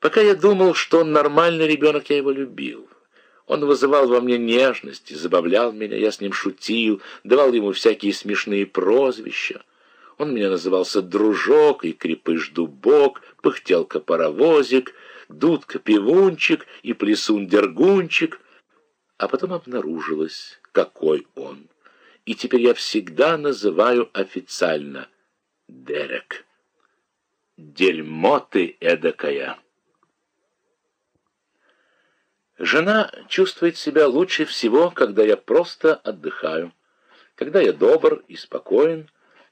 Пока я думал, что он нормальный ребенок, я его любил. Он вызывал во мне нежность и забавлял меня, я с ним шутил, давал ему всякие смешные прозвища. Он меня назывался Дружок и Крепыш-дубок, Пыхтелка-паровозик, Дудка-пивунчик и Плесун-дергунчик. А потом обнаружилось, какой он. И теперь я всегда называю официально Дерек. Дерьмо ты эдакая. Жена чувствует себя лучше всего, когда я просто отдыхаю, когда я добр и спокоен,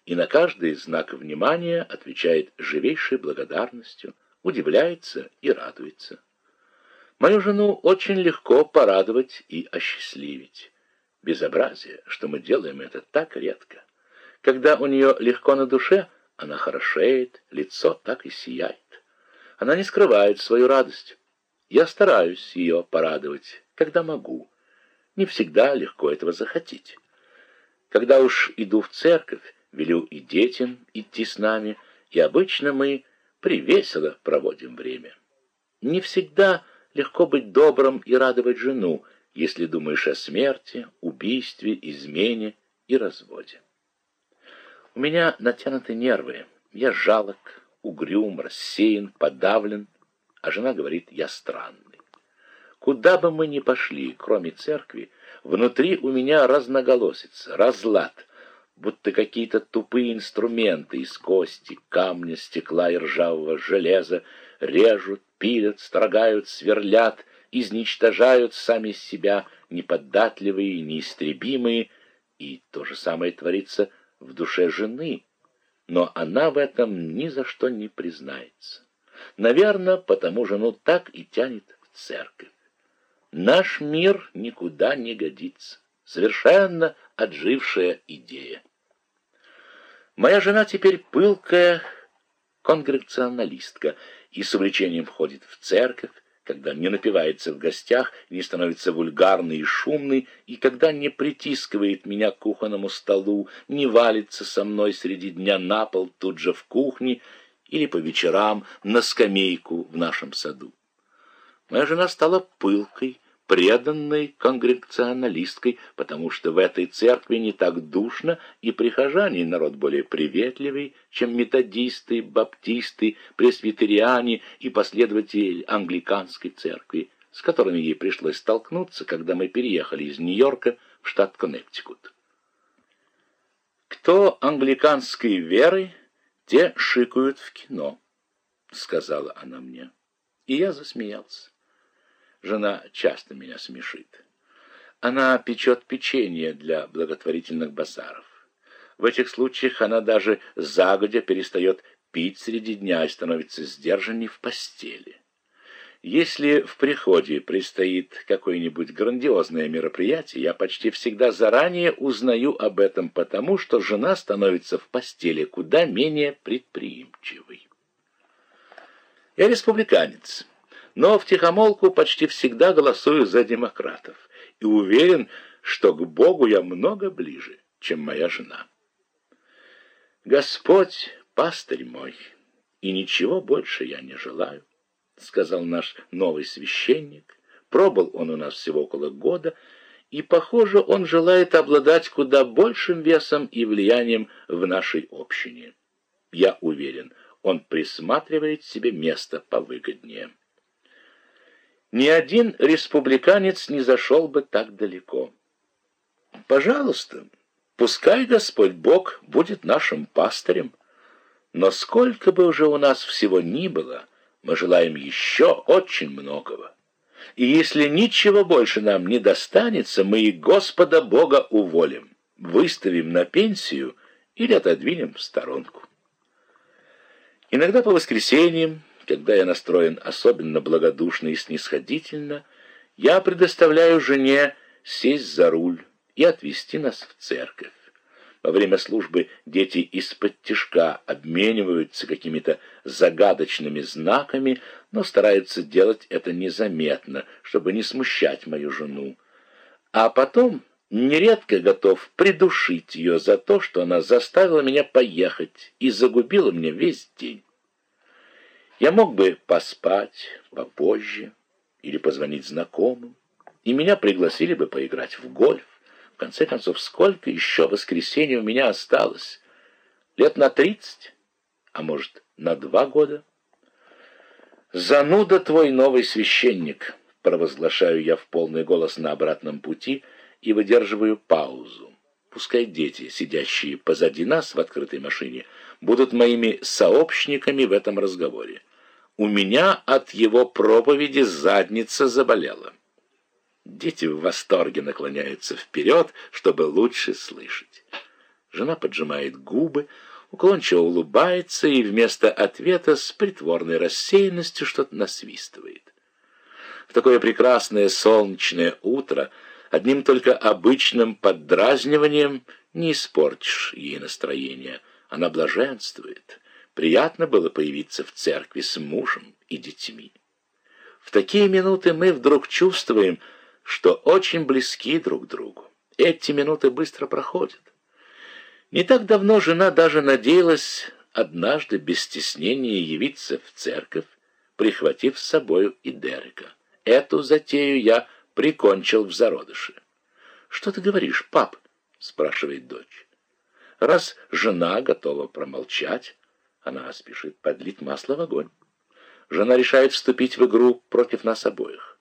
и на каждый знак внимания отвечает живейшей благодарностью, удивляется и радуется. Мою жену очень легко порадовать и осчастливить. Безобразие, что мы делаем это так редко. Когда у нее легко на душе, она хорошеет, лицо так и сияет. Она не скрывает свою радость. Я стараюсь ее порадовать, когда могу. Не всегда легко этого захотеть. Когда уж иду в церковь, велю и детям идти с нами, и обычно мы привесело проводим время. Не всегда легко быть добрым и радовать жену, если думаешь о смерти, убийстве, измене и разводе. У меня натянуты нервы, я жалок, угрюм, рассеян, подавлен, а жена говорит, я странный. Куда бы мы ни пошли, кроме церкви, внутри у меня разноголосица, разлад — будто какие-то тупые инструменты из кости, камня, стекла и ржавого железа режут, пилят, строгают, сверлят, изничтожают сами себя, неподатливые неистребимые, и то же самое творится в душе жены, но она в этом ни за что не признается. Наверное, потому жену так и тянет в церковь. Наш мир никуда не годится. Совершенно отжившая идея. Моя жена теперь пылкая конгрегационалистка и с увлечением ходит в церковь, когда не напивается в гостях, не становится вульгарной и шумной, и когда не притискивает меня к кухонному столу, не валится со мной среди дня на пол тут же в кухне или по вечерам на скамейку в нашем саду. Моя жена стала пылкой, преданной конгрегационалисткой, потому что в этой церкви не так душно, и прихожане народ более приветливый, чем методисты, баптисты, пресвитериане и последователи англиканской церкви, с которыми ей пришлось столкнуться, когда мы переехали из Нью-Йорка в штат Коннектикут. «Кто англиканской веры, те шикают в кино», — сказала она мне. И я засмеялся. Жена часто меня смешит. Она печет печенье для благотворительных базаров. В этих случаях она даже загодя перестает пить среди дня и становится сдержанней в постели. Если в приходе предстоит какое-нибудь грандиозное мероприятие, я почти всегда заранее узнаю об этом, потому что жена становится в постели куда менее предприимчивой. Я республиканец но втихомолку почти всегда голосую за демократов и уверен, что к Богу я много ближе, чем моя жена. Господь — пастырь мой, и ничего больше я не желаю, — сказал наш новый священник. Пробыл он у нас всего около года, и, похоже, он желает обладать куда большим весом и влиянием в нашей общине. Я уверен, он присматривает себе место повыгоднее. Ни один республиканец не зашел бы так далеко. Пожалуйста, пускай Господь Бог будет нашим пастырем, но сколько бы уже у нас всего ни было, мы желаем еще очень многого. И если ничего больше нам не достанется, мы и Господа Бога уволим, выставим на пенсию или отодвинем в сторонку. Иногда по воскресеньям когда я настроен особенно благодушно и снисходительно, я предоставляю жене сесть за руль и отвезти нас в церковь. Во время службы дети из-под тишка обмениваются какими-то загадочными знаками, но стараются делать это незаметно, чтобы не смущать мою жену. А потом нередко готов придушить ее за то, что она заставила меня поехать и загубила мне весь день. Я мог бы поспать попозже или позвонить знакомым, и меня пригласили бы поиграть в гольф. В конце концов, сколько еще воскресенья у меня осталось? Лет на тридцать, а может, на два года? «Зануда твой новый священник», — провозглашаю я в полный голос на обратном пути и выдерживаю паузу. Пускай дети, сидящие позади нас в открытой машине, будут моими сообщниками в этом разговоре. У меня от его проповеди задница заболела. Дети в восторге наклоняются вперед, чтобы лучше слышать. Жена поджимает губы, уклончиво улыбается и вместо ответа с притворной рассеянностью что-то насвистывает. В такое прекрасное солнечное утро одним только обычным поддразниванием не испортишь ей настроение. Она блаженствует. Приятно было появиться в церкви с мужем и детьми. В такие минуты мы вдруг чувствуем, что очень близки друг другу. Эти минуты быстро проходят. Не так давно жена даже надеялась однажды без стеснения явиться в церковь, прихватив с собою и Дерека. Эту затею я прикончил в зародыше. «Что ты говоришь, пап?» — спрашивает дочь. Раз жена готова промолчать, она спешит подлить масло в огонь. Жена решает вступить в игру против нас обоих.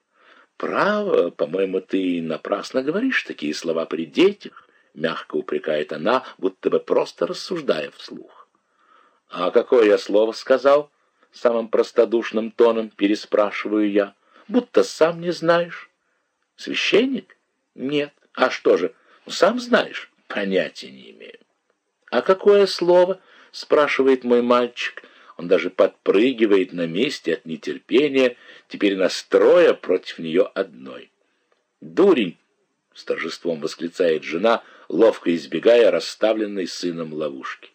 «Право, по-моему, ты напрасно говоришь такие слова при детях мягко упрекает она, будто бы просто рассуждая вслух. «А какое я слово сказал?» Самым простодушным тоном переспрашиваю я. «Будто сам не знаешь». «Священник?» «Нет». «А что же? Ну, сам знаешь?» «Понятия не имею». «А какое слово?» — спрашивает мой мальчик. Он даже подпрыгивает на месте от нетерпения, теперь настроя против нее одной. «Дурень!» — с торжеством восклицает жена — ловко избегая расставленной сыном ловушки.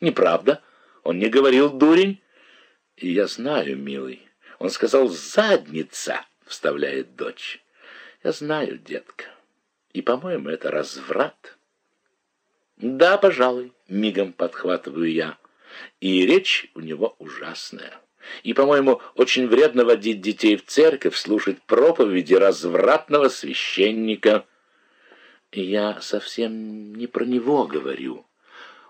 «Неправда? Он не говорил, дурень?» «И я знаю, милый. Он сказал «задница», — вставляет дочь. «Я знаю, детка. И, по-моему, это разврат». «Да, пожалуй», — мигом подхватываю я. И речь у него ужасная. И, по-моему, очень вредно водить детей в церковь, слушать проповеди развратного священника — я совсем не про него говорю.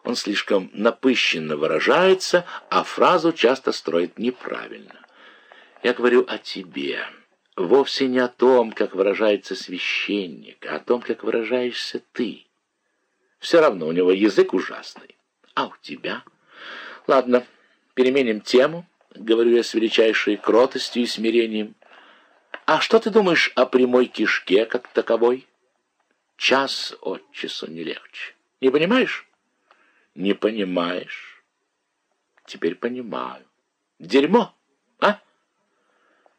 Он слишком напыщенно выражается, а фразу часто строит неправильно. Я говорю о тебе. Вовсе не о том, как выражается священник, а о том, как выражаешься ты. Все равно у него язык ужасный. А у тебя? Ладно, переменим тему, говорю я с величайшей кротостью и смирением. А что ты думаешь о прямой кишке как таковой? час от часу не легче. Не понимаешь? Не понимаешь. Теперь понимаю. Дерьмо, а?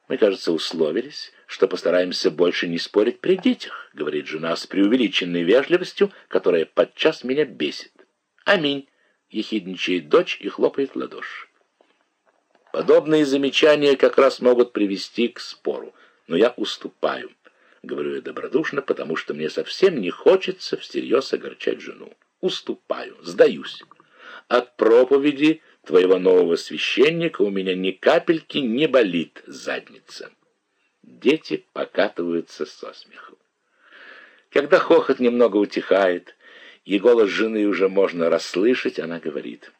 Мы, кажется, условились, что постараемся больше не спорить при детях, говорит жена с преувеличенной вежливостью, которая подчас меня бесит. Аминь, ехидничает дочь и хлопает в ладоши. Подобные замечания как раз могут привести к спору, но я уступаю. Говорю я добродушно, потому что мне совсем не хочется всерьез огорчать жену. Уступаю, сдаюсь. От проповеди твоего нового священника у меня ни капельки не болит задница. Дети покатываются со смеху. Когда хохот немного утихает, и голос жены уже можно расслышать, она говорит,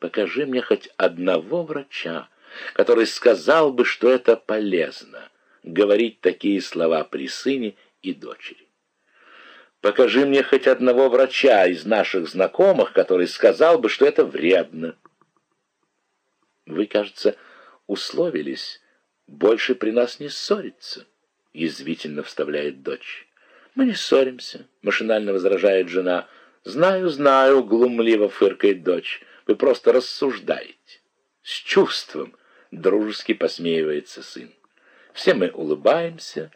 «Покажи мне хоть одного врача, который сказал бы, что это полезно» говорить такие слова при сыне и дочери. Покажи мне хоть одного врача из наших знакомых, который сказал бы, что это вредно. Вы, кажется, условились больше при нас не ссориться, язвительно вставляет дочь. Мы не ссоримся, машинально возражает жена. Знаю, знаю, глумливо фыркает дочь. Вы просто рассуждаете. С чувством дружески посмеивается сын. Все мы улыбаемся,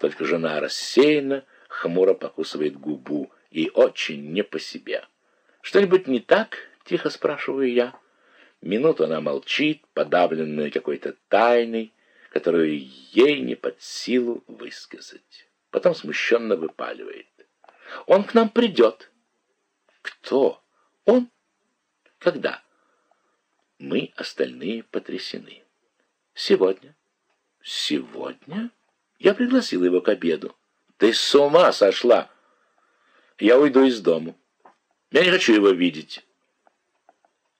только жена рассеянно, хмуро покусывает губу и очень не по себе. «Что-нибудь не так?» — тихо спрашиваю я. Минуту она молчит, подавленная какой-то тайной, которую ей не под силу высказать. Потом смущенно выпаливает. «Он к нам придет». «Кто? Он? Когда?» Мы остальные потрясены. Сегодня. Сегодня? Я пригласил его к обеду. Ты с ума сошла! Я уйду из дому. Я не хочу его видеть.